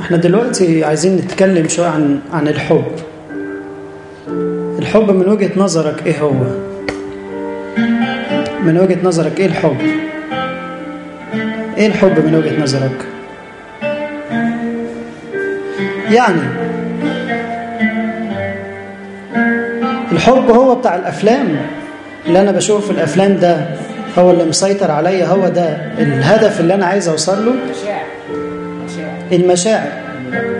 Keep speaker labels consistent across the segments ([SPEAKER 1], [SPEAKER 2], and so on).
[SPEAKER 1] إحنا دلوقتي عايزين نتكلم شوية عن عن الحب. الحب من وجهة نظرك إيه هو؟ من وجهة نظرك إيه الحب؟ إيه الحب من وجهة نظرك؟ يعني الحب هو بتاع الأفلام. اللي أنا بشوفه في الأفلام ده هو اللي مسيطر عليا هو ده الهدف اللي أنا عايز أوصل له. المشاعر.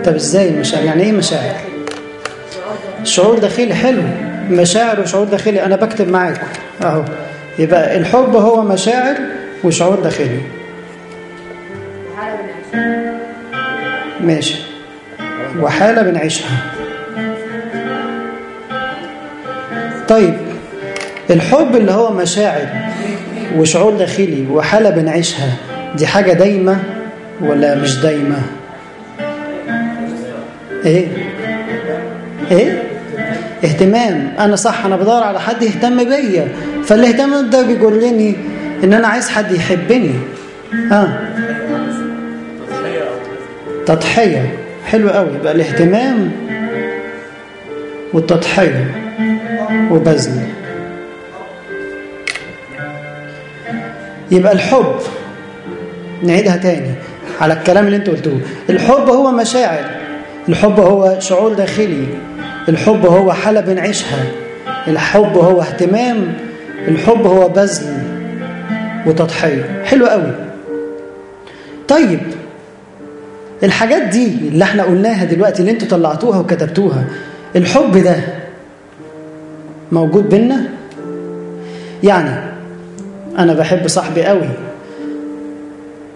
[SPEAKER 1] طب إزاي المشاعر؟ يعني إيه مشاعر؟ شعور داخلي حلو. مشاعر وشعور داخلي. أنا بكتب معاكم أهو. يبقى الحب هو مشاعر وشعور داخلي. ماشي. وحالة بنعيشها. طيب الحب اللي هو مشاعر وشعور داخلي وحالة بنعيشها دي حاجة دايمة ولا مش دايمة؟ إيه؟ إيه؟ اهتمام. أنا صح أنا بدور على حد يهتم بيا. فالاهتمام ده بيجرني إن أنا عايز حد يحبني. آه. تضحية. حلو قوي يبقى الاهتمام والتضحية وبذل. يبقى الحب نعيدها تاني على الكلام اللي أنت قلتوه الحب هو مشاعر. الحب هو شعور داخلي. الحب هو حالة بنعيشها. الحب هو اهتمام. الحب هو بذل وتضحية. حلو قوي. طيب الحاجات دي اللي إحنا قلناها دلوقتي اللي أنتوا طلعتوها وكتبتوها الحب ده موجود بينا؟ يعني أنا بحب صاحبي قوي.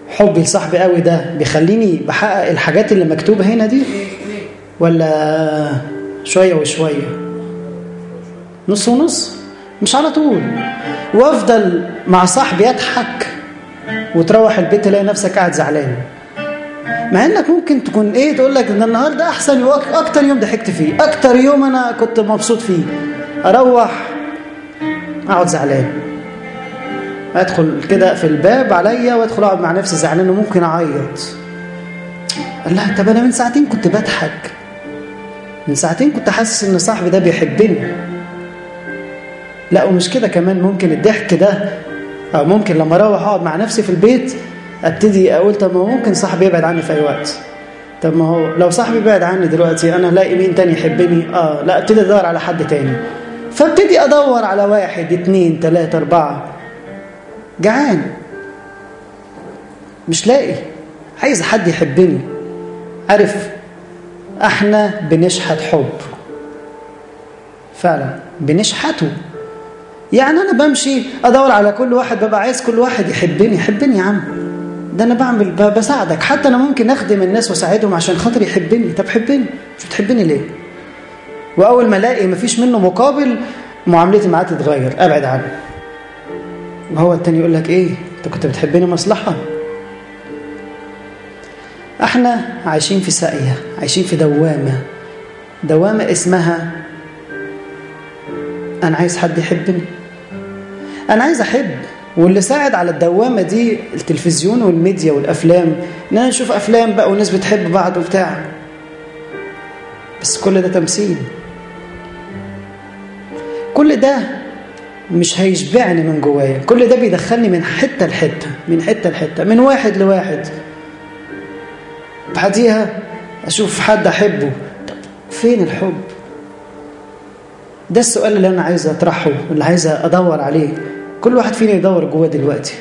[SPEAKER 1] حبي لصاحبي قوي ده بيخليني بحقق الحاجات اللي مكتوبة هنا دي؟ ولا شوية وشوية. نص ونص؟ مش على طول. وافضل مع صاحبي يضحك وتروح البيت تلاقي نفسك قاعد زعلان. مع إنك ممكن تكون إيه تقول لك ده النهارده أحسن أكتر يوم ضحكت فيه أكتر يوم أنا كنت مبسوط فيه. أروح أقعد زعلان. أدخل كده في الباب عليا وأدخل أقعد مع نفسي زعلان وممكن أعيط. قال لا طب أنا من ساعتين كنت بضحك. من ساعتين كنت حاسس إن صاحبي ده بيحبني. لا ومش كده كمان. ممكن الضحك ده أو ممكن لما أروح أقعد مع نفسي في البيت أبتدي أقول طب ما ممكن صاحبي يبعد عني في أي وقت؟ طب ما هو لو صاحبي بعد عني دلوقتي أنا ألاقي مين تاني يحبني؟ آه لا أبتدي أدور على حد تاني. فأبتدي أدور على واحد اتنين تلاتة أربعة. جعان. مش لاقي. عايز حد يحبني. عارف أحنا بنشحت حب. فعلا. بنشحته. يعني أنا بمشي أدور على كل واحد ببقى عايز كل واحد يحبني. يحبني يا عم. ده أنا بعمل بساعدك. حتى أنا ممكن أخدم الناس وأساعدهم عشان خاطر يحبني. طب حبني. مش بتحبني ليه؟ وأول ما ألاقي مفيش منه مقابل معاملتي معاه تتغير. أبعد عنه. وهو التاني يقول لك إيه؟ أنت كنت بتحبني مصلحة. إحنا عايشين في ساقية عايشين في دوامة. دوامة اسمها أنا عايز حد يحبني. أنا عايز أحب. واللي ساعد على الدوامة دي التلفزيون والميديا والأفلام. إن أنا أشوف أفلام بقى والناس بتحب بعض وبتاع. بس كل ده تمثيل. كل ده مش هيشبعني من جوايا. كل ده بيدخلني من حتة لحتة من حتة لحتة من واحد لواحد. بعديها أشوف حد أحبه. طب فين الحب؟ ده السؤال اللي أنا عايز أطرحه اللي عايز أدور عليه. كل واحد فينا يدور جواه دلوقتي.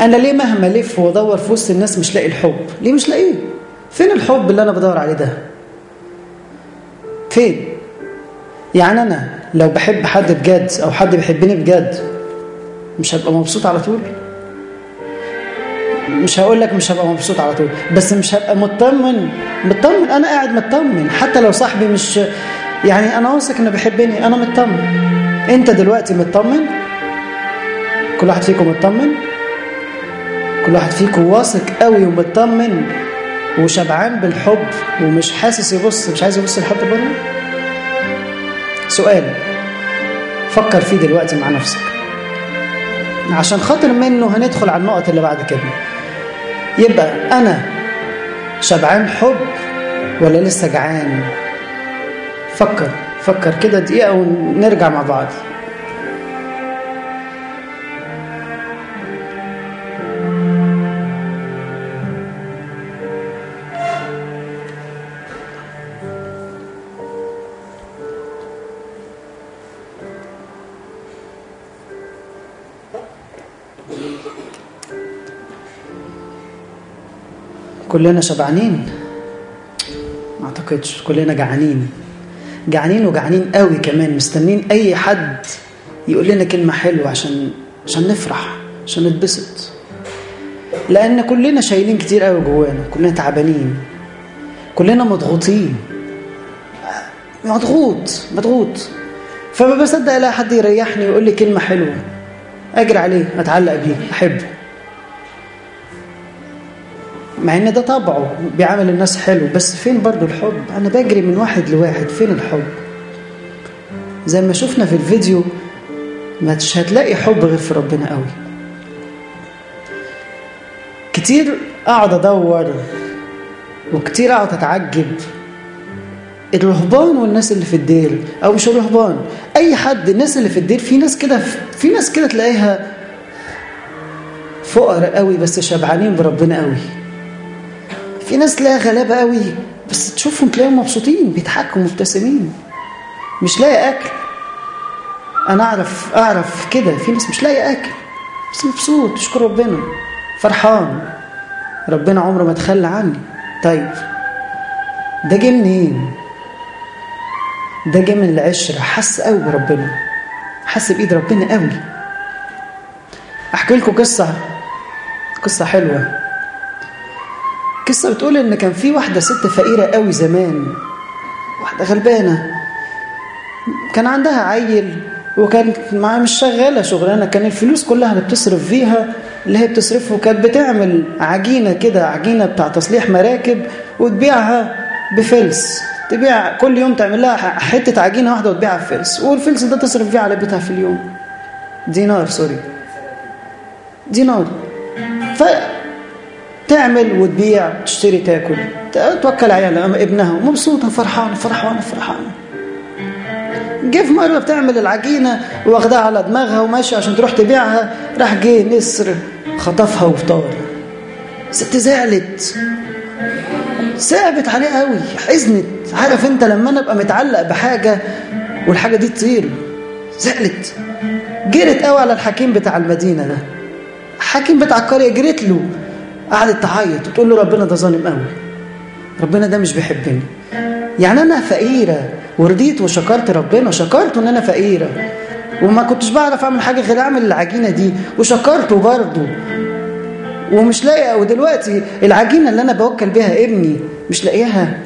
[SPEAKER 1] أنا ليه مهما ألف وأدور في وسط الناس مش لاقي الحب؟ ليه مش لاقيه؟ فين الحب اللي أنا بدور عليه ده؟ فين؟ يعني أنا لو بحب حد بجد أو حد بيحبني بجد مش هبقى مبسوط على طول؟ مش هقول لك مش هبقى مبسوط على طول بس مش هبقى مطمن مطمن أنا قاعد مطمن حتى لو صاحبي مش يعني أنا واثق إنه بيحبني أنا مطمن. أنت دلوقتي مطمن؟ كل واحد فيكم مطمن؟ كل واحد فيكم واثق قوي ومطمن وشبعان بالحب ومش حاسس يبص مش عايز يبص لحد بره؟ سؤال فكر فيه دلوقتي مع نفسك. عشان خاطر منه هندخل على النقط اللي بعد كده. يبقى أنا شبعان حب ولا لسه جعان؟ فكر فكر كده دقيقة ونرجع مع بعض. كلنا شبعانين ما أعتقدش كلنا جعانين. جعانين وجعانين قوي كمان مستنين أي حد يقول لنا كلمة حلوة عشان عشان نفرح عشان نتبسط. لأن كلنا شايلين كتير قوي جوانا كلنا تعبانين كلنا مضغوطين. مضغوط مضغوط. فما بصدق ألاقي حد يريحني ويقول لي كلمة حلوة. أجري عليه أتعلق بيه أحبه. مع إن ده طبعه بيعامل الناس حلو بس فين برضو الحب؟ أنا بجري من واحد لواحد فين الحب؟ زي ما شفنا في الفيديو مش هتلاقي حب غير في ربنا قوي. كتير اقعد أدور وكتير اقعد أتعجب. الرهبان والناس اللي في الدير أو مش الرهبان أي حد الناس اللي في الدير في ناس كده في ناس كده تلاقيها فقراء قوي بس شبعانين بربنا قوي. في ناس تلاقيها غلابة قوي بس تشوفهم تلاقيهم مبسوطين بيضحكوا مبتسمين. مش لاقي أكل. أنا أعرف أعرف كده في ناس مش لاقي أكل بس مبسوط يشكر ربنا. فرحان. ربنا عمره ما تخلى عني. طيب ده جه منين؟ ده جه من العشرة. حس قوي بربنا. حس بإيد ربنا قوي أحكي لكم قصة قصة حلوة. قصة بتقول إن كان في واحدة ست فقيرة قوي زمان واحدة غلبانة. كان عندها عيل وكانت معاها مش شغالة شغلانة كان الفلوس كلها اللي بتصرف فيها اللي هي بتصرفه كانت بتعمل عجينة كده عجينة بتاع تصليح مراكب وتبيعها بفلس. تبيع كل يوم تعمل لها حتة عجينة واحدة وتبيعها بفلس. والفلس ده تصرف فيه على بيتها في اليوم. دينار سوري. دينار. ف تعمل وتبيع تشتري تاكل. توكل عيالها ابنها مبسوطة فرحانة فرحانة فرحانة. جه في مره بتعمل العجينة واخدها على دماغها وماشية عشان تروح تبيعها راح جه نسر خطفها وطار ست زعلت. صعبت عليه قوي حزنت. عارف أنت لما أنا أبقى متعلق بحاجة والحاجة دي تطير زعلت. جرت قوي على الحكيم بتاع المدينة ده. الحكيم بتاع القريه جريت له. قعدت تعيط وتقول له ربنا ده ظالم قوي. ربنا ده مش بيحبني. يعني أنا فقيرة ورضيت وشكرت ربنا شكرت إن أنا فقيرة. وما كنتش بعرف أعمل حاجة غير أعمل العجينة دي وشكرته برضه. ومش لاقي ودلوقتي العجينة اللي أنا بوكل بيها ابني مش لاقيها.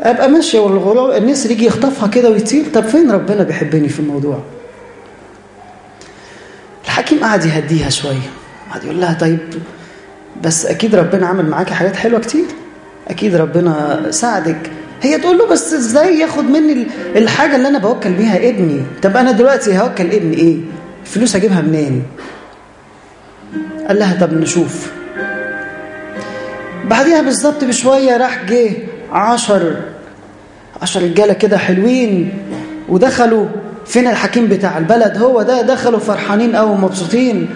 [SPEAKER 1] أبقى ماشية والغراب النسر يجي يخطفها كده ويطير. طب فين ربنا بيحبني في الموضوع؟ الحكيم قعد يهديها شوية. قعد يقول لها طيب بس أكيد ربنا عمل معاكي حاجات حلوة كتير. أكيد ربنا ساعدك. هي تقول له بس إزاي ياخد مني الحاجة اللي أنا بوكل بيها ابني؟ طب أنا دلوقتي هوكل ابني إيه؟ الفلوس أجيبها منين؟ قال لها طب نشوف. بعديها بالظبط بشوية راح جه عشر عشر رجالة كده حلوين ودخلوا فين الحكيم بتاع البلد. هو ده دخلوا فرحانين قوي ومبسوطين.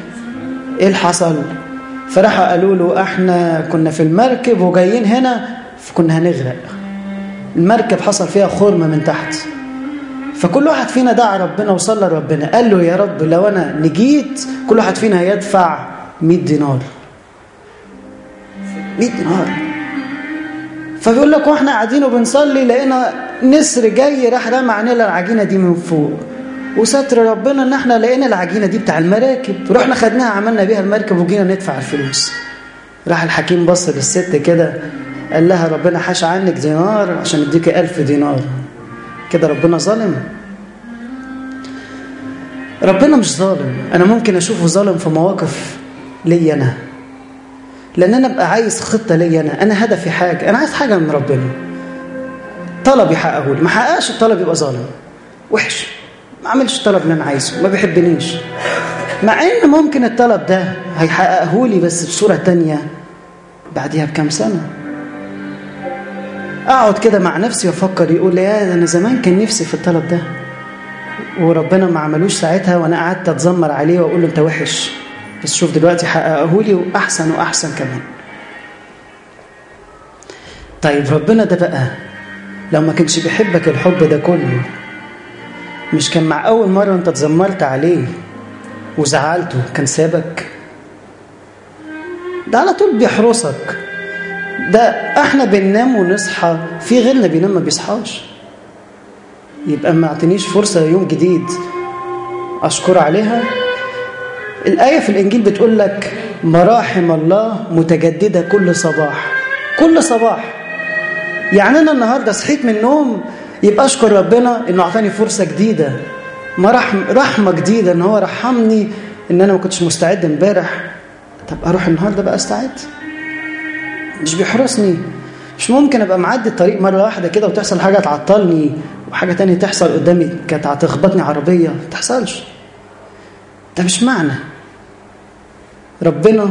[SPEAKER 1] إيه اللي حصل؟ فراحوا قالوا له إحنا كنا في المركب وجايين هنا فكنا هنغرق. المركب حصل فيها خرمه من تحت. فكل واحد فينا دعا ربنا وصلى لربنا. قال له يا رب لو أنا نجيت كل واحد فينا هيدفع 100 دينار. 100 دينار. فبيقول لك وإحنا قاعدين وبنصلي لقينا نسر جاي راح رمى علينا العجينة دي من فوق. وستر ربنا ان إحنا لقينا العجينة دي بتاع المراكب. رحنا خدناها عملنا بيها المركب وجينا ندفع الفلوس. راح الحكيم بص للست كده قال لها ربنا حاش عنك دينار عشان يديك ألف دينار. كده ربنا ظالم ربنا مش ظالم. أنا ممكن أشوفه ظالم في مواقف لي أنا. لأن أنا أبقى عايز خطة لي أنا. أنا هدفي حاجة. أنا عايز حاجة من ربنا. طلب يحققه لي ما حققش الطلب يبقى ظالم. وحش. ما عملش الطلب اللي أنا عايزه ما بيحبنيش. مع إن ممكن الطلب ده هيحققه لي بس بصورة تانية بعديها بكام سنة. أقعد كده مع نفسي وأفكر يقول يا ده أنا زمان كان نفسي في الطلب ده. وربنا ما عملوش ساعتها وأنا قعدت أتذمر عليه وأقول له أنت وحش. بس شوف دلوقتي حققه لي وأحسن وأحسن كمان. طيب ربنا ده بقى لو ما كانش بيحبك الحب ده كله مش كان مع أول مرة انت اتذمرت عليه وزعلته كان سابك. ده على طول بيحرسك. ده إحنا بننام ونصحى في غيرنا بينام ما بيصحاش. يبقى ما اعطينيش فرصة يوم جديد أشكر عليها. الآية في الإنجيل بتقول لك مراحم الله متجددة كل صباح. كل صباح. يعني أنا النهاردة صحيت من النوم يبقى أشكر ربنا إنه أعطاني فرصة جديدة. مرحم رحمة جديدة إن هو رحمني إن أنا ما كنتش مستعد إمبارح. طب أروح النهاردة بقى أستعد؟ مش بيحرسني. مش ممكن أبقى معدي الطريق مرة واحدة كده وتحصل حاجة تعطلني وحاجة تانية تحصل قدامي كانت هتخبطني عربية. ما تحصلش ده مش معنى. ربنا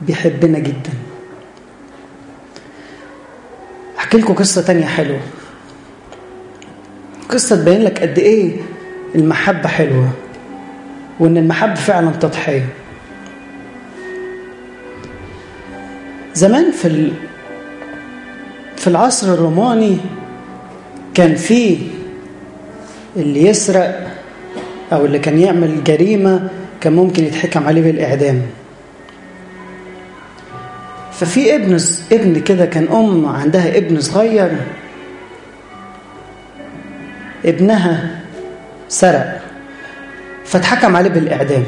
[SPEAKER 1] بيحبنا جدا. أحكي لكم قصة تانية حلوة. قصة تبين لك قد إيه المحبة حلوة وإن المحبة فعلا تضحية زمان في. في العصر الروماني كان في اللي يسرق أو اللي كان يعمل جريمة كان ممكن يتحكم عليه بالإعدام ففي ابن ابن كده كان أم عندها ابن صغير ابنها سرق فاتحكم عليه بالإعدام.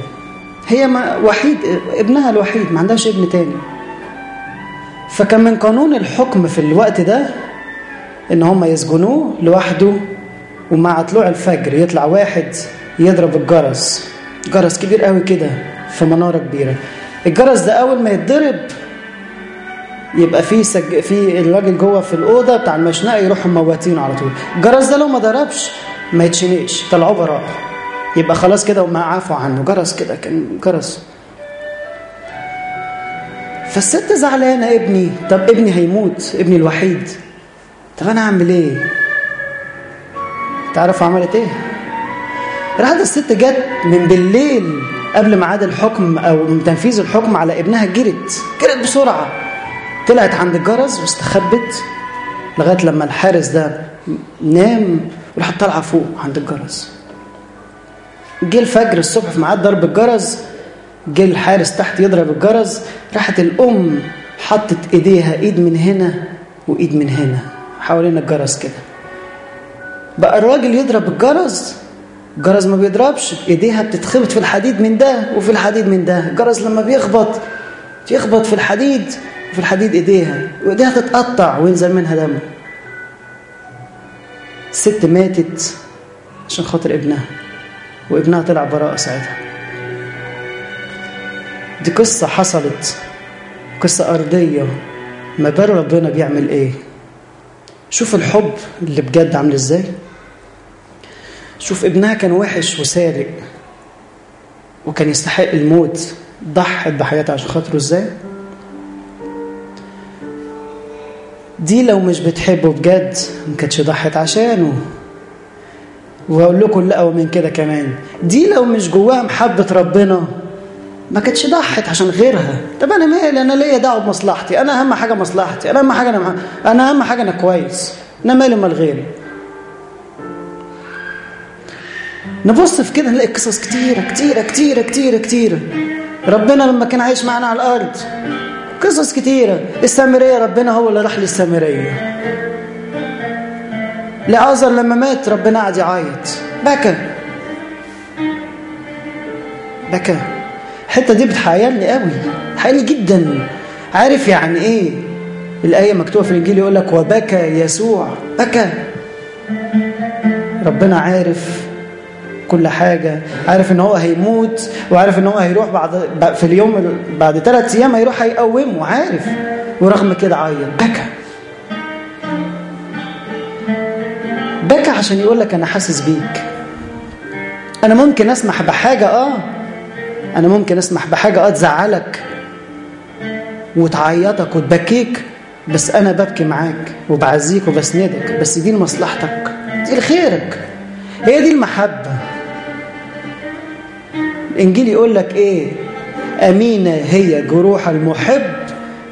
[SPEAKER 1] هي ما وحيد ابنها الوحيد ما عندهاش ابن تاني. فكان من قانون الحكم في الوقت ده إن هم يسجنوه لوحده ومع طلوع الفجر يطلع واحد يضرب الجرس. جرس كبير قوي كده في منارة كبيرة. الجرس ده أول ما يتضرب يبقى في سج... في الراجل جوه في الأوضة بتاع المشنقة يروحوا مواتينه على طول. الجرس ده لو ما ضربش ما يتشنقش. طلعوه براءه يبقى خلاص كده وما عفوا عنه. جرس كده كان جرس. فالست زعلانة ابني طب ابني هيموت ابني الوحيد. طب أنا أعمل إيه؟ تعرف عملت إيه؟ راحت الست جت من بالليل قبل ميعاد الحكم أو تنفيذ الحكم على ابنها جرت. جرت بسرعة. طلعت عند الجرس واستخبت لغاية لما الحارس ده نام وراحت طالعة فوق عند الجرس. جه الفجر الصبح في ميعاد ضرب الجرس جه الحارس تحت يضرب الجرس راحت الأم حطت إيديها إيد من هنا وإيد من هنا حوالين الجرس كده. بقى الراجل يضرب الجرس الجرس ما بيضربش إيديها بتتخبط في الحديد من ده وفي الحديد من ده. الجرس لما بيخبط يخبط في الحديد وفي الحديد ايديها وايديها تتقطع وينزل منها دم. الست ماتت عشان خاطر ابنها وابنها طلع براءة ساعتها. دي قصة حصلت قصة أرضية ما بال ربنا بيعمل إيه. شوف الحب اللي بجد عامل إزاي. شوف ابنها كان وحش وسارق وكان يستحق الموت ضحت بحياتها عشان خاطره إزاي. دي لو مش بتحبه بجد ما كانتش ضحت عشانه. واقول لكم لا ومن كده كمان. دي لو مش جواها محبة ربنا ما كانتش ضحت عشان غيرها. طب أنا مالي؟ أنا ليا دعوة بمصلحتي. أنا أهم حاجة مصلحتي. أنا أهم حاجة أنا أنا أهم حاجة أنا كويس. أنا مالي مال غيري. نبص في كده نلاقي قصص كتيرة كتيرة كتيرة كتيرة كتيرة. ربنا لما كان عايش معانا على الأرض قصص كتيرة. السامريه ربنا هو اللي راح للسامريه لعازر لما مات ربنا قعد يعيط. بكى. بكى. الحتة دي بتحيرني قوي. حيرني جدا. عارف يعني إيه؟ الآية مكتوبة في الإنجيل يقول لك وبكى يسوع. بكى. ربنا عارف. كل حاجة. عارف إن هو هيموت وعارف إن هو هيروح بعد في اليوم بعد ثلاث أيام هيروح هيقومه عارف؟ ورغم كده عيط. بكى. بكى عشان يقول لك أنا حاسس بيك. أنا ممكن أسمح بحاجة آه. أنا ممكن أسمح بحاجة آه تزعلك وتعيطك وتبكيك بس أنا ببكي معاك وبعزيك وبسندك بس دي لمصلحتك دي لخيرك. هي دي المحبة. الإنجيل يقول لك إيه؟ أمينة هي جروح المحب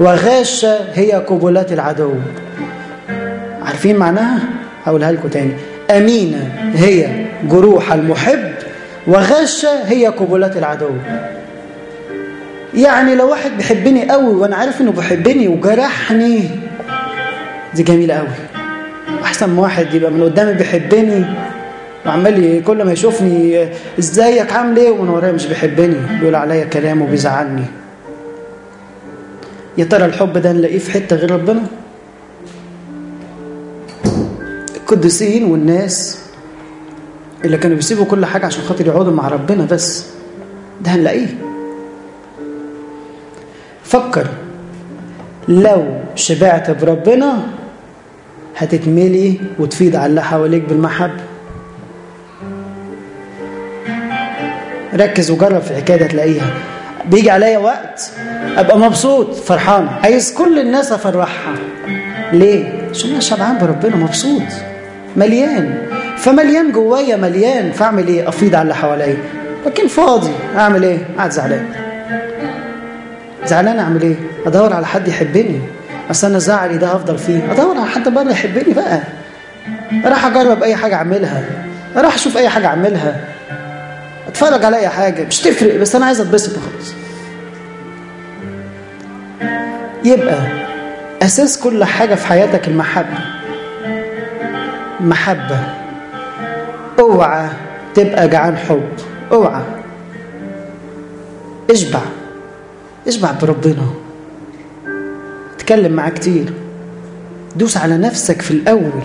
[SPEAKER 1] وغاشة هي قبلات العدو. عارفين معناها؟ هقولها لكم تاني. أمينة هي جروح المحب وغاشة هي قبلات العدو. يعني لو واحد بيحبني قوي وأنا عارف إنه بيحبني وجرحني دي جميلة قوي. أحسن ما واحد يبقى من قدامي بيحبني وعمال كل ما يشوفني إزيك؟ عامل إيه؟ ومن ورايا مش بيحبني بيقول عليا كلام وبيزعلني. يا ترى الحب ده نلاقيه في حتة غير ربنا؟ القديسين والناس اللي كانوا بيسيبوا كل حاجة عشان خاطر يقعدوا مع ربنا بس ده هنلاقيه. فكر لو شبعت بربنا هتتملي وتفيد على اللي حواليك بالمحبة. ركز وجرب في الحكاية هتلاقيها. بيجي عليا وقت أبقى مبسوط فرحان. عايز كل الناس أفرحها. ليه؟ عشان أنا شبعان بربنا مبسوط. مليان. فمليان جوايا مليان. فأعمل إيه؟ أفيض على اللي حواليا. لكن فاضي. أعمل إيه؟ قاعد زعلان. زعلان أعمل إيه؟ أدور على حد يحبني. أصل أنا زعلي ده هفضل فيه. أدور على حد بره يحبني بقى. راح أجرب أي حاجة أعملها. راح أشوف أي حاجة أعملها. اتفرج على اي حاجة مش تفرق بس أنا عايز أتبسط وخلاص. يبقى أساس كل حاجة في حياتك المحبة. محبة. اوعى تبقى جعان حب. اوعى. اشبع. اشبع بربنا. اتكلم معاه كتير. دوس على نفسك في الأول.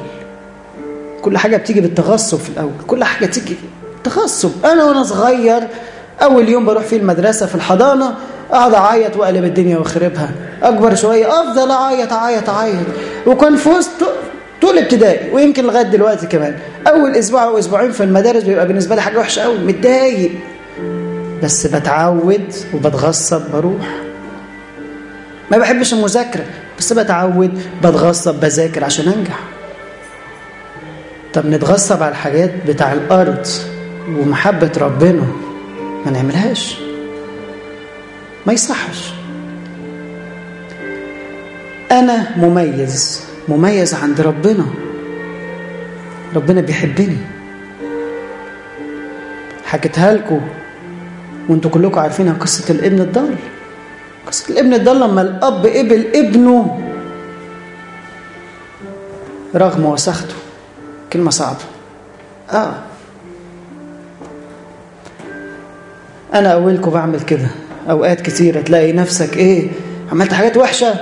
[SPEAKER 1] كل حاجة بتيجي بالتغصب في الأول. كل حاجة تيجي تغصب أنا وأنا صغير أول يوم بروح فيه المدرسة في الحضانة أقعد أعيط وأقلب الدنيا وأخربها. أكبر شوية أفضل أعيط أعيط أعيط. وكان في وسط طول ابتدائي ويمكن لغاية دلوقتي كمان. أول أسبوع أو أسبوعين في المدارس بيبقى بالنسبة لي حاجة وحشة قوي متضايق. بس بتعود وبتغصب بروح. ما بحبش المذاكرة بس بتعود بتغصب بذاكر عشان أنجح. طب نتغصب على الحاجات بتاع الأرض. ومحبة ربنا ما نعملهاش. ما يصحش. أنا مميز مميز عند ربنا. ربنا بيحبني. حكيتها لكم وانتوا كلكم عارفينها قصة الابن الضال. قصة الابن الضال لما الأب قبل ابنه رغم وسخته. كلمة صعبة. آه. أنا أولكم بعمل كده. أوقات كتيرة تلاقي نفسك إيه عملت حاجات وحشة.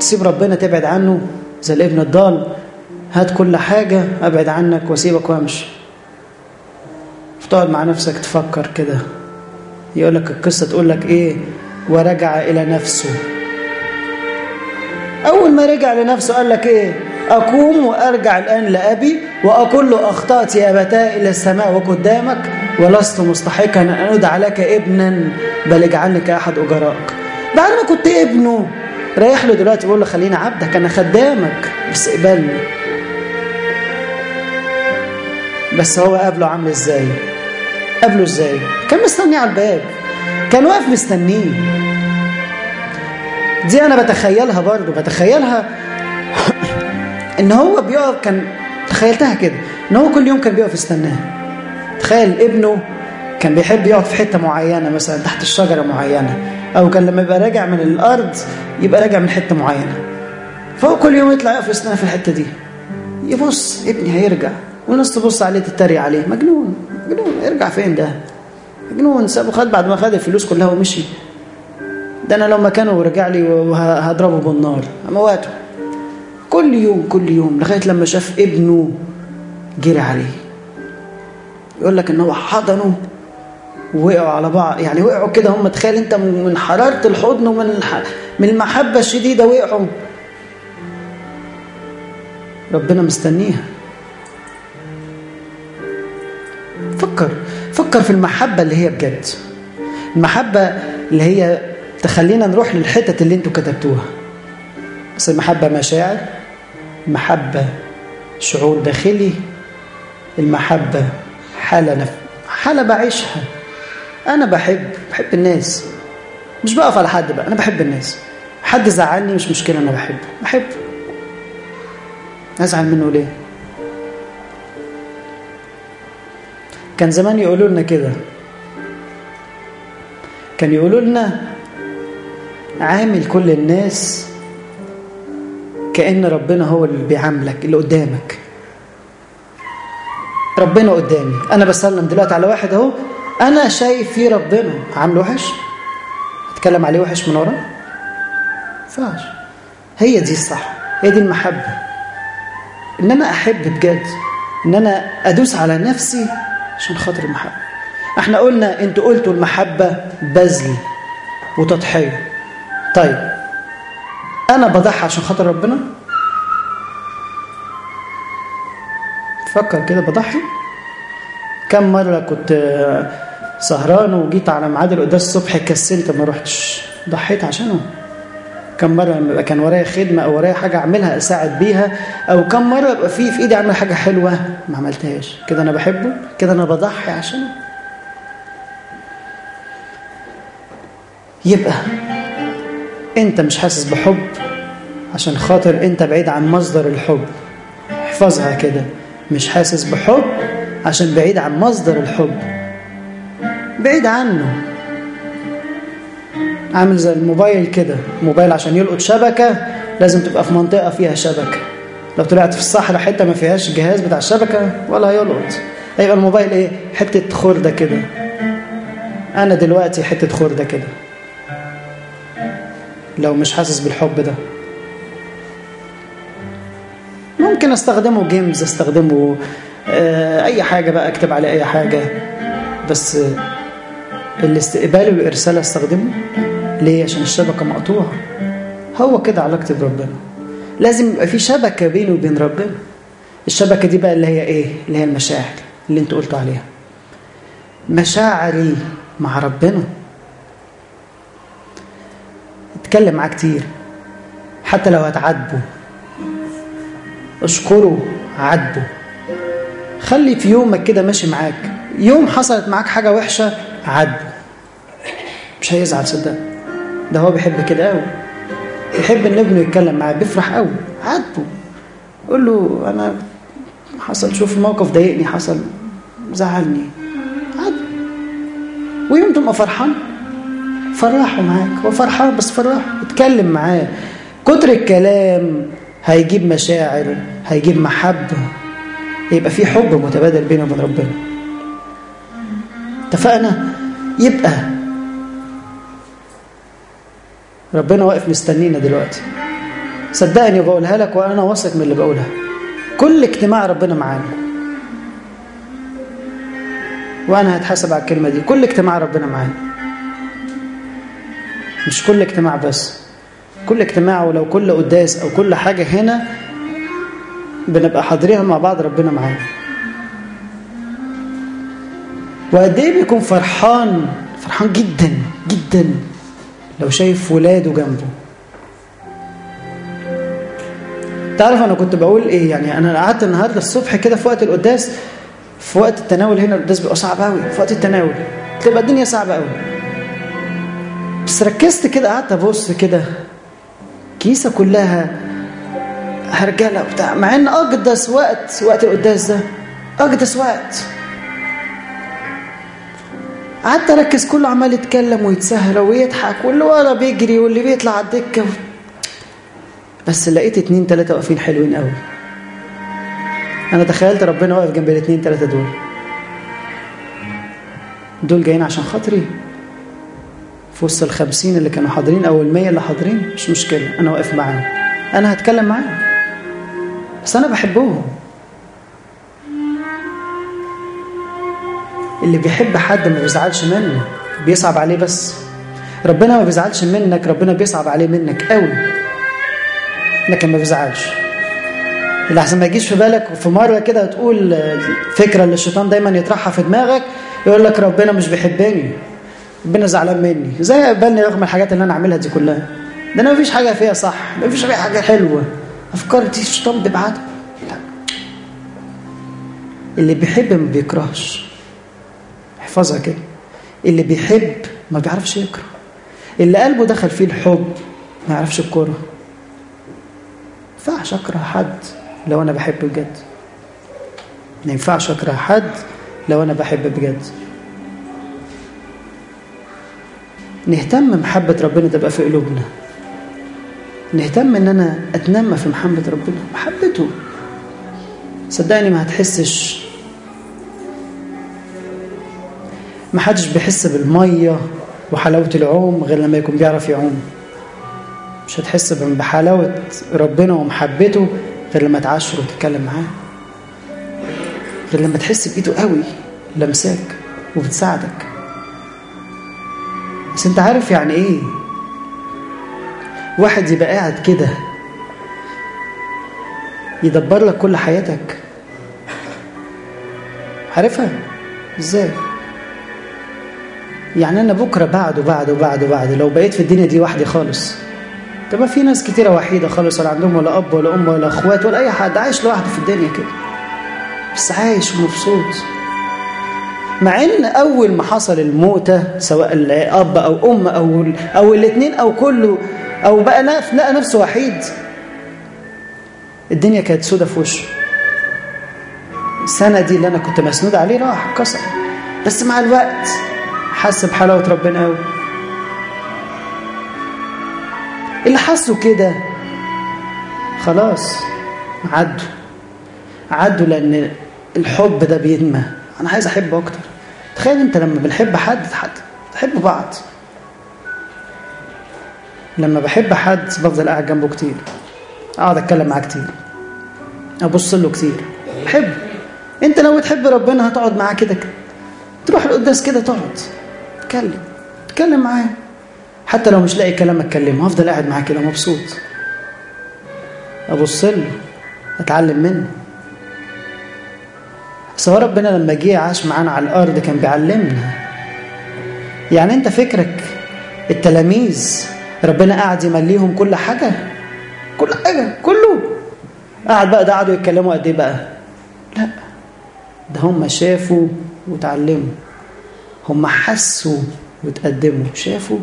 [SPEAKER 1] تسيب ربنا تبعد عنه زي الابن الضال. هات كل حاجة أبعد عنك وأسيبك وأمشي. تقعد مع نفسك تفكر كده. يقول لك القصة تقول لك إيه ورجع إلى نفسه. أول ما رجع لنفسه قال لك إيه أقوم وأرجع الآن لأبي وأقول له أخطأت يا أبتاه إلى السماء وقدامك. ولست مستحقا أن أدعى لك ابنا بل اجعلني كأحد أجرائك بعد ما كنت ابنه رايح له دلوقتي بيقول له خليني عبدك أنا خدامك. بس اقبلني. بس هو قابله عامل إزاي؟ قابله إزاي؟ كان مستنيه على الباب. كان واقف مستنيه. دي أنا بتخيلها برضه بتخيلها إن هو بيقف كان تخيلتها كده إن هو كل يوم كان بيقف يستناه تخيل ابنه كان بيحب يقعد في حتة معينة مثلا تحت الشجرة معينة أو كان لما يبقى راجع من الأرض يبقى راجع من حتة معينة. فهو كل يوم يطلع يقف يستنى في الحتة دي. يبص ابني هيرجع. والناس تبص عليه تتريق عليه. مجنون مجنون ارجع فين ده؟ مجنون سابه خد بعد ما خد الفلوس كلها ومشي. ده أنا لو مكانه ورجع لي وهضربه بالنار. امواته كل يوم كل يوم لغاية لما شاف ابنه جري عليه. يقول لك إن هو حضنه ووقعوا على بعض. يعني وقعوا كده هم تخيل أنت من حرارة الحضن ومن. من المحبة الشديدة وقعوا. ربنا مستنيها. فكر فكر في المحبة اللي هي بجد. المحبة اللي هي تخلينا نروح للحتت اللي أنتوا كتبتوها. بس المحبة مشاعر المحبة شعور داخلي المحبة حالة نف... حالة بعيشها. أنا بحب بحب الناس. مش بقف على حد بقى أنا بحب الناس. حد زعلني مش مشكلة أنا بحبه بحبه أزعل منه ليه؟ كان زمان يقولوا لنا كده. كان يقولوا لنا عامل كل الناس كأن ربنا هو اللي بيعاملك اللي قدامك. ربنا قدامي. أنا بسلم دلوقتي على واحد أهو. أنا شايف فيه ربنا. عامله وحش؟ أتكلم عليه وحش من وراه فاش. هي دي الصح. هي دي المحبة. إن أنا أحب بجد. إن أنا أدوس على نفسي عشان خاطر المحبة. إحنا قلنا أنتوا قلتوا المحبة بذل وتضحية. طيب. أنا بضحي عشان خاطر ربنا؟ فكر كده بضحي. كم مرة كنت سهران وجيت على ميعاد القداس الصبح كسلت ما رحتش ضحيت عشانه. كم مرة لما كان ورايا خدمة أو ورايا حاجة أعملها أساعد بيها أو كم مرة يبقى في في إيدي أعمل حاجة حلوة ما عملتهاش. كده أنا بحبه. كده أنا بضحي عشانه. يبقى أنت مش حاسس بحب عشان خاطر أنت بعيد عن مصدر الحب. احفظها كده. مش حاسس بحب عشان بعيد عن مصدر الحب. بعيد عنه. عامل زي الموبايل كده الموبايل عشان يلقط شبكة لازم تبقى في منطقة فيها شبكة. لو طلعت في الصحراء حتة ما فيهاش الجهاز بتاع الشبكة ولا هيلقط هيبقى الموبايل إيه؟ حتة خردة كده. أنا دلوقتي حتة خردة كده. لو مش حاسس بالحب ده. ممكن أستخدمه جيمز أستخدمه آه أي حاجة بقى أكتب عليه أي حاجة. بس الاستقبال والارسال أستخدمه؟ ليه؟ عشان الشبكة مقطوعة. هو كده علاقتي بربنا لازم يبقى في شبكة بيني وبين ربنا. الشبكة دي بقى اللي هي إيه؟ اللي هي المشاعر اللي أنت قلتوا عليها. مشاعري مع ربنا. اتكلم معاه كتير. حتى لو هتعاتبه. اشكره عاتبه خلي في يومك كده ماشي معاك. يوم حصلت معاك حاجة وحشة عاتبه مش هيزعل صدق. ده هو بيحب كده قوي يحب إن ابنه يتكلم معاه بيفرح قوي عاتبه قول له أنا حصل شوف الموقف ضايقني حصل زعلني. عاتبه ويوم تبقى فرحان. فرحه معاك. هو فرحان بس فرحه اتكلم معاه. كتر الكلام. هيجيب مشاعر هيجيب محبة. يبقى في حب متبادل بينه وبين ربنا. اتفقنا؟ يبقى. ربنا واقف مستنينا دلوقتي. صدقني بقولها لك وأنا واثق من اللي بقولها. كل اجتماع ربنا معانا. وأنا هتحاسب على الكلمة دي. كل اجتماع ربنا معانا. مش كل اجتماع بس. كل اجتماع ولو كل قداس أو كل حاجة هنا بنبقى حاضرين مع بعض ربنا معانا. وقد إيه بيكون فرحان فرحان جدا جدا لو شايف ولاده جنبه. تعرف أنا كنت بقول إيه؟ يعني أنا قعدت النهارده الصبح كده في وقت القداس في وقت التناول هنا القداس بيبقى صعب قوي في وقت التناول تبقى الدنيا صعبة قوي بس ركزت كده قعدت أبص كده كيسة كلها هرجله وبتاع. مع إن أقدس وقت وقت القداس ده. أقدس وقت. قعدت أركز كله عمال يتكلم ويتسهر ويضحك واللي ورا بيجري واللي بيطلع على الدكة. بس لقيت اتنين تلاتة واقفين حلوين قوي. أنا تخيلت ربنا واقف جنب الاتنين تلاتة دول. دول جايين عشان خاطري. في وسط الخمسين اللي كانوا حاضرين أو المية اللي حاضرين مش مشكلة أنا واقف معاهم. أنا هتكلم معاهم بس أنا بحبهم. اللي بيحب حد ما بيزعلش منه بيصعب عليه بس. ربنا ما بيزعلش منك ربنا بيصعب عليه منك قوي. لكن ما بيزعلش. اللي احسن ما يجيش في بالك في مرة كده تقول فكره اللي الشيطان دايما يطرحها في دماغك يقول لك ربنا مش بيحبني. ربنا زعلان مني. زي قبلني رغم الحاجات اللي أنا عاملها دي كلها. ده أنا مفيش حاجة فيها صح. مفيش فيها حاجة حلوة. أفكار دي شيطان بيبعتها اللي بيحب ما بيكرهش. احفظها كده. اللي بيحب ما بيعرفش يكره. اللي قلبه دخل فيه الحب ما يعرفش الكره ما ينفعش أكره حد لو أنا بحب بجد. ما ينفعش أكره حد لو أنا بحب بجد. نهتم محبة ربنا تبقى في قلوبنا. نهتم إن أنا أتنمى في محبة ربنا محبته. صدقني ما هتحسش. ما حدش بيحس بالمية وحلاوة العوم غير لما يكون بيعرف يعوم. مش هتحس بحلاوة ربنا ومحبته غير لما تعاشره وتتكلم معاه. غير لما تحس بإيده قوي لمساك وبتساعدك. بس انت عارف يعني إيه؟ واحد يبقى قاعد كده يدبر لك كل حياتك. عارفها؟ إزاي؟ يعني أنا بكرة بعد وبعد وبعد وبعد لو بقيت في الدنيا دي وحدي خالص. تبقى في ناس كتيرة وحيدة خالص ولا عندهم ولا أب ولا أم ولا أخوات ولا أي حد عايش لوحده في الدنيا كده. بس عايش ومبسوط مع إن أول ما حصل الموتة سواء الأب أو أم أو أو الاثنين أو كله أو بقى لقى نفسه وحيد الدنيا كانت سودة في وشه. السنة دي اللي أنا كنت مسنود عليه راح كسر. بس مع الوقت حس بحلاوة ربنا قوي اللي حسوا كده خلاص عدوا. عدوا لأن الحب ده بينمى. أنا عايز احب أكتر. تخيل انت لما بنحب حد حد تحب بعض. لما بحب حد بفضل قاعد جنبه كتير. اقعد اتكلم معاه كتير. ابص له كتير. بحبه. انت لو بتحب ربنا هتقعد معاه كده تروح القداس كده تقعد. تتكلم تتكلم معاه. حتى لو مش لاقي كلام اتكلمه. هفضل قاعد معاه كده مبسوط. ابص له. اتعلم منه. بس هو ربنا لما جه عاش معانا على الأرض كان بيعلمنا. يعني أنت فكرك التلاميذ ربنا قاعد يمليهم كل حاجة. كل حاجة كله. قاعد بقى ده قعدوا يتكلموا قد إيه بقى؟ لا ده هم شافوا وتعلموا. هم حسوا وتقدموا. شافوا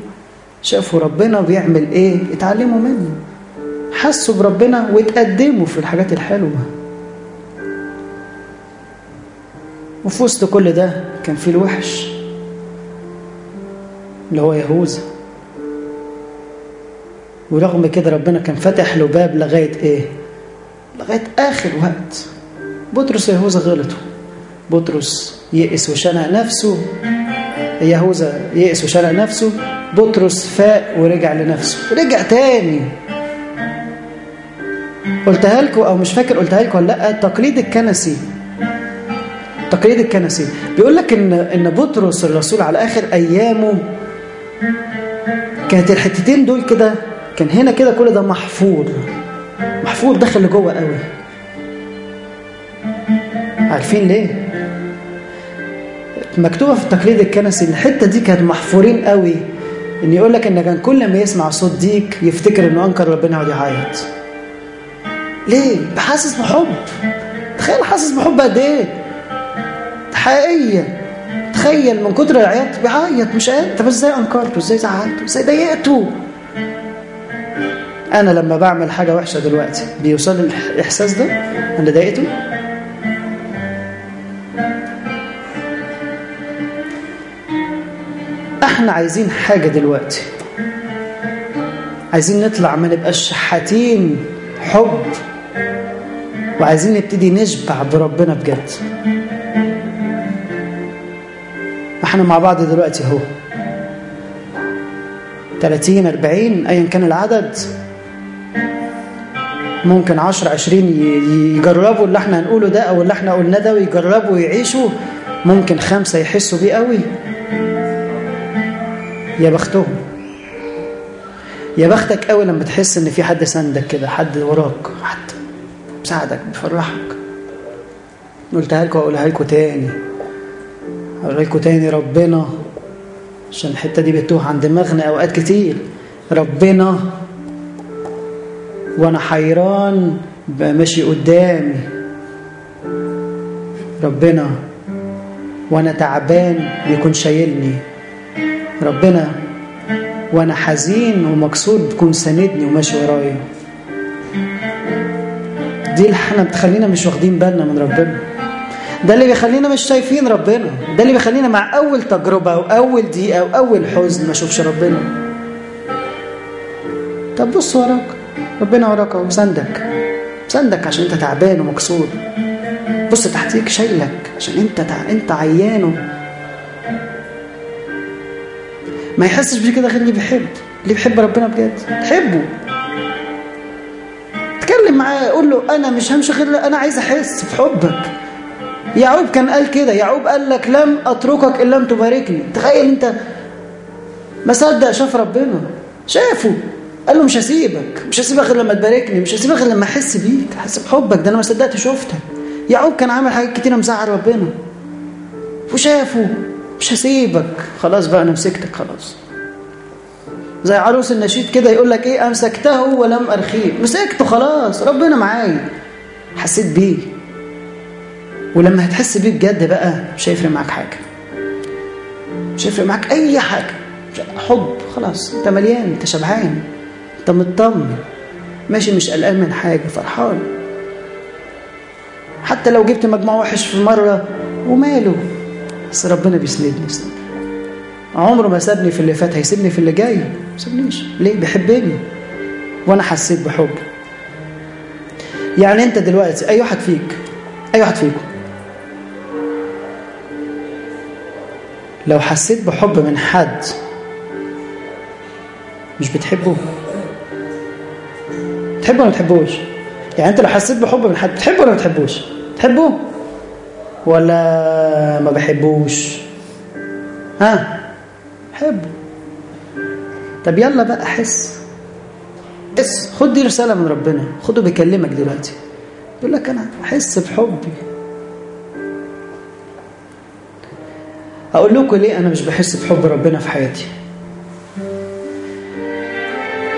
[SPEAKER 1] شافوا ربنا بيعمل إيه؟ اتعلموا منه. حسوا بربنا وتقدموا في الحاجات الحلوة. وفي وسط كل ده كان في الوحش اللي هو يهوذا. ورغم كده ربنا كان فاتح له باب لغاية إيه؟ لغاية آخر وقت. بطرس ويهوذا غلطوا بطرس يئس وشنق نفسه. يهوذا يئس وشنق نفسه. بطرس فاق ورجع لنفسه. رجع تاني. قلتها لكم أو مش فاكر قلتها لكم ولا لأ؟ التقليد الكنسي. التقليد الكنسي. بيقول لك ان إن بطرس الرسول على آخر أيامه كانت الحتتين دول كده كان هنا كده كل ده محفور محفور داخل لجوه قوي. عارفين ليه؟ مكتوبة في التقليد الكنسي الحتة دي كانت محفورين قوي. إن يقول لك إن كان كل ما يسمع صوت ديك يفتكر إنه أنكر ربنا يقعد يعيط. ليه؟ بحاسس بحب. تخيل حاسس بحب قد إيه؟ حقيقيه تخيل من كتر العياط بيعيط مش قادر. طب إزاي أنكرته؟ إزاي زعلته؟ إزاي ضايقته؟ أنا لما بعمل حاجة وحشة دلوقتي بيوصل الإحساس ده؟ أنا ضايقته؟ إحنا عايزين حاجة دلوقتي. عايزين نطلع ما نبقاش شحاتين حب. وعايزين نبتدي نشبع بربنا بجد. إحنا مع بعض دلوقتي اهو 30 40 ايا كان العدد. ممكن 10 20 يجربوا اللي إحنا هنقوله ده أو اللي إحنا قلناه ده ويجربوا ويعيشوا. ممكن خمسة يحسوا بيه قوي. يا بختهم. يا بختك قوي لما تحس إن في حد سندك كده حد وراك حد بيساعدك بيفرحك. قلتها لكم وأقولها لكم تاني. أقول لكم تاني ربنا عشان الحتة دي بتوه عند دماغنا أوقات كتير. ربنا وأنا حيران ماشي قدامي. ربنا وأنا تعبان بيكون شايلني. ربنا وأنا حزين ومكسور بيكون ساندني وماشي ورايا. دي إحنا بتخلينا مش واخدين بالنا من ربنا. ده اللي بيخلينا مش شايفين ربنا. ده اللي بيخلينا مع أو أول دقيقة أو أول حزن ما اشوفش ربنا. طب بص وراك. ربنا وراك أهو مساندك. عشان أنت تعبان ومكسور. بص تحتيك شايلك عشان أنت تع... أنت عيان ما يحسش بكده غير اللي بيحب. اللي بيحب ربنا بجد. تحبه. اتكلم معاه قول له أنا مش همشي غير أنا عايز أحس في حبك يعقوب كان قال كده يعقوب قال لك لم أتركك إن لم تباركني. تخيل أنت ما صدق شاف ربنا شافه قال له مش هسيبك مش هسيبك غير لما تباركني مش هسيبك غير لما أحس بيك أحس بحبك. ده أنا ما صدقت شفتك يعقوب كان عامل حاجات كتيره مزعل ربنا. وشافه مش هسيبك. خلاص بقى أنا مسكتك خلاص. زي عروس النشيد كده يقول لك إيه؟ أمسكته ولم أرخيه. مسكته خلاص. ربنا معايا. حسيت بيه. ولما هتحس بيه بجد بقى مش هيفرق معاك حاجة. مش هيفرق معاك أي حاجة. حب خلاص أنت مليان أنت شبعان أنت مطمن. ماشي مش قلقان من حاجة فرحان. حتى لو جبت مجموع وحش في مرة وماله؟ بس ربنا بيسندني. يسند عمره ما سابني في اللي فات هيسيبني في اللي جاي. ما سابنيش. ليه؟ بيحبني. وأنا حسيت بحب. يعني أنت دلوقتي أي واحد فيك أي واحد فيكم لو حسيت بحب من حد مش بتحبه؟ تحبه ولا ما تحبوش؟ يعني أنت لو حسيت بحب من حد بتحبه ولا ما بتحبوش تحبه ولا ما بحبوش؟ ها؟ حبه طب يلا بقى حس. حس. خد دي رسالة من ربنا. خده بيكلمك دلوقتي. يقول لك أنا أحس بحبي. أقول لكم ليه أنا مش بحس بحب ربنا في حياتي.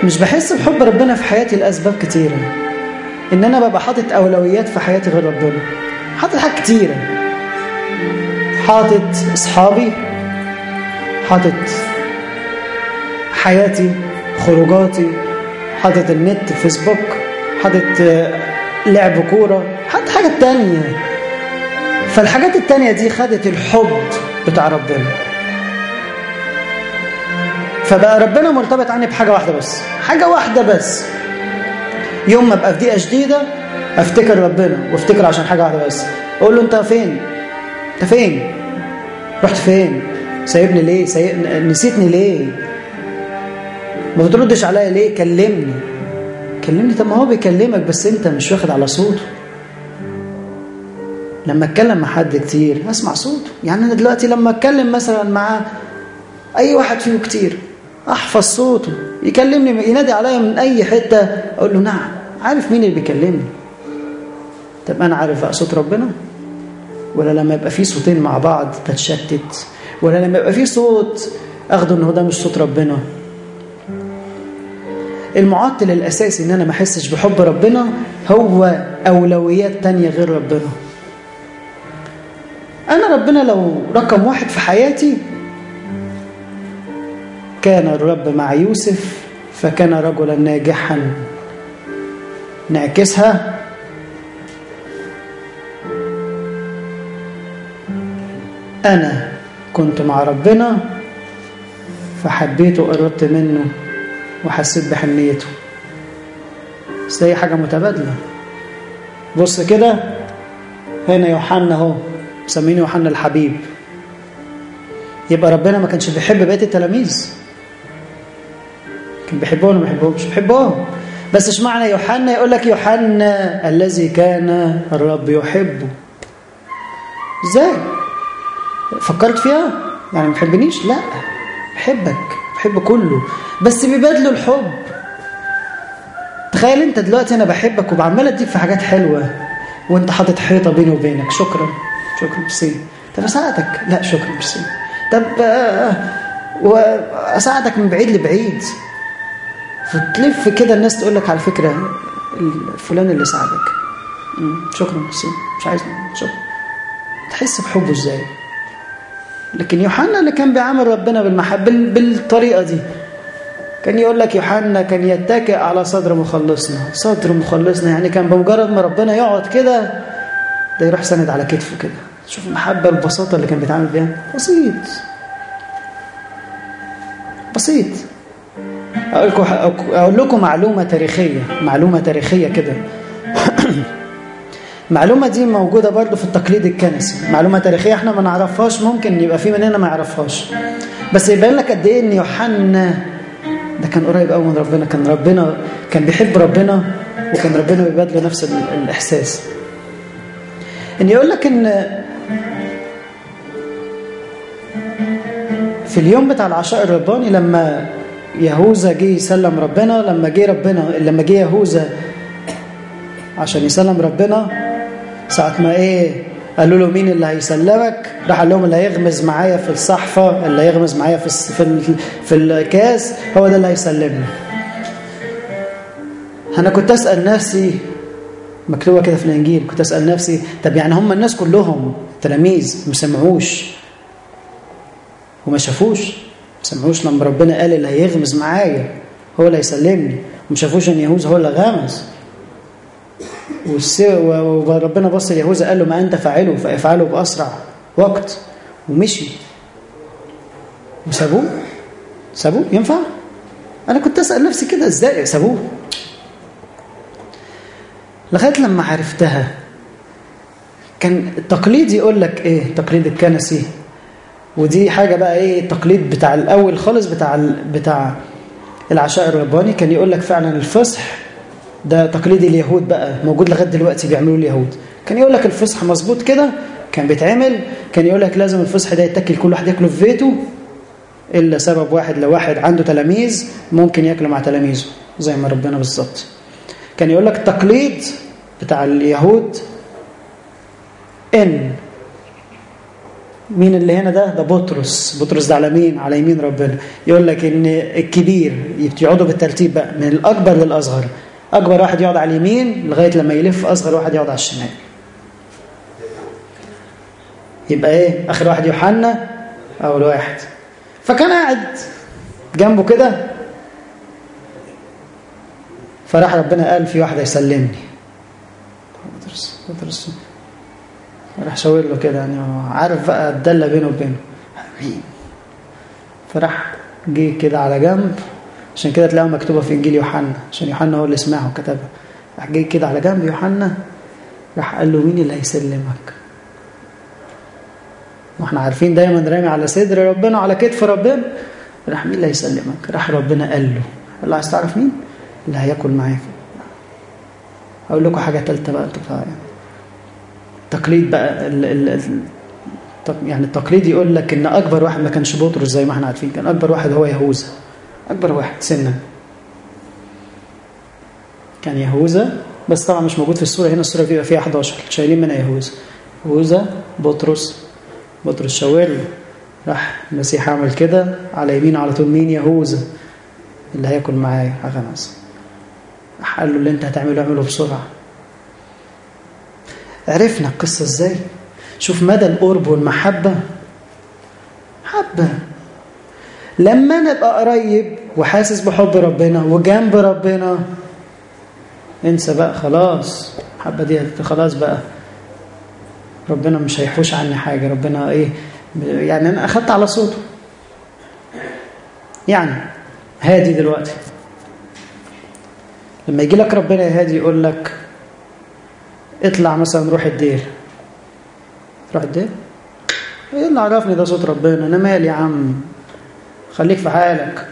[SPEAKER 1] مش بحس بحب ربنا في حياتي لأسباب كتيرة. إن أنا ببقى حاطط أولويات في حياتي غير ربنا. حاطط حاجات كتيرة. حاطط أصحابي. حاطط حياتي خروجاتي. حاطط النت فيسبوك. حاطط لعب كورة. حاطط حاجة تانية. فالحاجات التانية دي خدت الحب بتاع ربنا. فبقى ربنا مرتبط عني بحاجة واحدة بس حاجة واحدة بس. يوم ما أبقى في دقيقة شديدة أفتكر ربنا وأفتكر عشان حاجة واحدة بس. أقول له أنت فين؟ أنت فين؟ رحت فين؟ سايبني ليه؟ سايب... نسيتني ليه؟ ما بتردش عليا ليه؟ كلمني. كلمني. طب ما هو بيكلمك بس أنت مش واخد على صوته. لما أتكلم مع حد كتير أسمع صوته. يعني أنا دلوقتي لما أتكلم مثلا مع أي واحد فيه كتير أحفظ صوته يكلمني ينادي عليا من أي حتة أقول له نعم عارف مين اللي بيكلمني؟ طب أنا عارف بقى صوت ربنا؟ ولا لما يبقى في صوتين مع بعض بتشتت ولا لما يبقى في صوت أخده ان هو ده مش صوت ربنا؟ المعطل الأساسي إن أنا ما أحسش بحب ربنا هو أولويات تانية غير ربنا. أنا ربنا لو رقم واحد في حياتي كان الرب مع يوسف فكان رجلا ناجحا نعكسها. أنا كنت مع ربنا فحبيته وقربت منه وحسيت بحنيته. بس هي حاجة متبادلة. بص كده هنا يوحنا أهو. مسمينه يوحنا الحبيب. يبقى ربنا ما كانش بيحب بقية التلاميذ. كان بيحبهم ولا ما بيحبهمش. بيحبهم. بس إيش معنى يوحنا؟ يقول لك يوحنا الذي كان الرب يحبه. إزاي؟ فكرت فيها؟ يعني ما بيحبنيش لا. بحبك. بحب كله. بس بيبادلوا الحب. تخيل أنت دلوقتي أنا بحبك وبعمل أديك في حاجات حلوة وأنت حاطط حيطة بيني وبينك. شكرا. شكرا ميرسي طب أساعدك. لا شكرا ميرسي طب وأساعدك من بعيد لبعيد. فتلف كده الناس تقول لك على فكرة فلان اللي ساعدك. شكرا بس مش عايز شكرا. تحس بحبه إزاي؟ لكن يوحنا اللي كان بيعامل ربنا بالمحبه بال- بالطريقة دي. كان يقول لك يوحنا كان يتكئ على صدر مخلصنا. صدر مخلصنا يعني كان بمجرد ما ربنا يقعد كده ده يروح سند على كتفه كده. شوف المحبة البساطة اللي كان بيتعامل بيها. بسيط. بسيط. أقول لكم أقول لكم معلومة تاريخية. معلومة تاريخية كده. المعلومة دي موجودة برضو في التقليد الكنسي. معلومة تاريخية إحنا ما نعرفهاش ممكن يبقى في مننا ما يعرفهاش. بس يبين لك قد إيه إن يوحنا ده كان قريب قوي من ربنا. كان ربنا كان بيحب ربنا وكان ربنا بيبادله نفس ال- الإحساس. إن يقول لك إن في اليوم بتاع العشاء الرباني لما يهوذا جه يسلم ربنا لما جه ربنا لما جه يهوذا عشان يسلم ربنا ساعة ما إيه قالوا له مين اللي هيسلمك؟ راح قال لهم اللي هيغمز معايا في الصحفة اللي هيغمز معايا في في في الكاس هو ده اللي هيسلمني. أنا كنت أسأل نفسي مكتوبة كده في الإنجيل. كنت أسأل نفسي طب يعني هم الناس كلهم تلاميذ ما سمعوش. وما شافوش. ما سمعوش لما ربنا قال اللي هيغمز معايا هو اللي هيسلمني. وما شافوش إن يهوذا هو اللي غمز. وربنا بص ليهوذا قال له ما أنت فاعله فافعله بأسرع وقت. ومشي. وسابوه. سابوه؟ ينفع؟ أنا كنت أسأل نفسي كده إزاي؟ سابوه. لغاية لما عرفتها كان التقليد يقول لك إيه؟ التقليد الكنسي. ودي حاجة بقى إيه؟ التقليد بتاع الأول خالص بتاع بتاع العشاء الرباني كان يقول لك فعلا الفصح ده تقليد اليهود بقى موجود لغاية دلوقتي بيعملوه اليهود. كان يقول لك الفصح مظبوط كده كان بيتعمل. كان يقول لك لازم الفصح ده يتاكل كل واحد ياكله في بيته إلا سبب واحد لو واحد عنده تلاميذ ممكن ياكله مع تلاميذه زي ما ربنا بالظبط. كان يقول لك التقليد بتاع اليهود إن. مين اللي هنا ده؟ ده بطرس. بطرس ده على مين؟ على يمين ربنا. يقول لك إن الكبير يقعدوا بالترتيب بقى. من الأكبر للأصغر. أكبر واحد يقعد على اليمين لغاية لما يلف أصغر واحد يقعد على الشمال. يبقى إيه؟ آخر واحد يوحنا أول واحد. فكان قاعد جنبه كده. فراح ربنا قال في واحد هيسلمني بطرس بطرس راح شاور له كده يعني عارف بقى الدلة بينه وبينه. مين فراح جه كده على جنب عشان كده تلاقيها مكتوبة في إنجيل يوحنا عشان يوحنا هو اللي سمعها وكتبها. راح جه كده على جنب يوحنا راح قال له مين اللي هيسلمك؟ وإحنا عارفين دايما رامي على صدر ربنا وعلى كتف ربنا. راح مين اللي هيسلمك؟ راح ربنا قال له. قال له عايز تعرف مين؟ اللي هياكل معاك أقول لكم حاجة ثالثه بقى يعني تقليد بقى ال ال يعني التقليد يقول لك إن أكبر واحد ما كانش بطرس زي ما إحنا عارفين كان أكبر واحد هو يهوذا. أكبر واحد سنا كان يهوذا بس طبعا مش موجود في الصورة هنا الصورة بيبقى فيها 11 شايلين منها يهوذا. يهوذا بطرس بطرس شاور راح المسيح عمل كده على يمينه على طول. مين يهوذا؟ اللي هياكل معايا راح قال له اللي أنت هتعمله اعمله بسرعة. عرفنا القصة إزاي؟ شوف مدى القرب والمحبة. حبة. لما أنا أبقى قريب وحاسس بحب ربنا وجنب ربنا انسى بقى خلاص. الحبة دي خلاص بقى. ربنا مش هيحوش عني حاجة. ربنا إيه؟ يعني أنا أخدت على صوته. يعني هادي دلوقتي. لما يجي لك ربنا يا هادي يقول لك اطلع مثلا روح الدير. روح الدير؟ إيه اللي عرفني ده صوت ربنا. أنا مالي يا عم؟ خليك في حالك.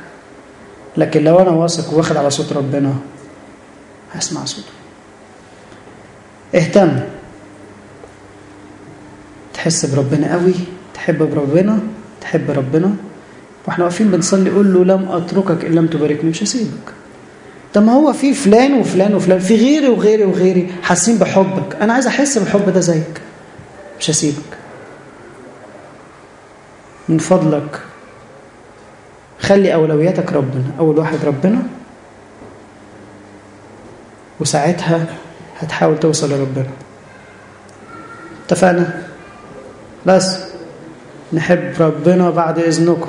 [SPEAKER 1] لكن لو أنا واثق واخد على صوت ربنا هسمع صوته. اهتم. تحس بربنا قوي تحب بربنا تحب ربنا. وإحنا واقفين بنصلي قول له لم أتركك إن لم تباركني مش هسيبك. طب ما هو في فلان وفلان وفلان في غيري وغيري وغيري حاسين بحبك. أنا عايز أحس بالحب ده زيك مش هسيبك. من فضلك خلي أولوياتك ربنا أول واحد ربنا. وساعتها هتحاول توصل لربنا. اتفقنا؟ بس نحب ربنا بعد لله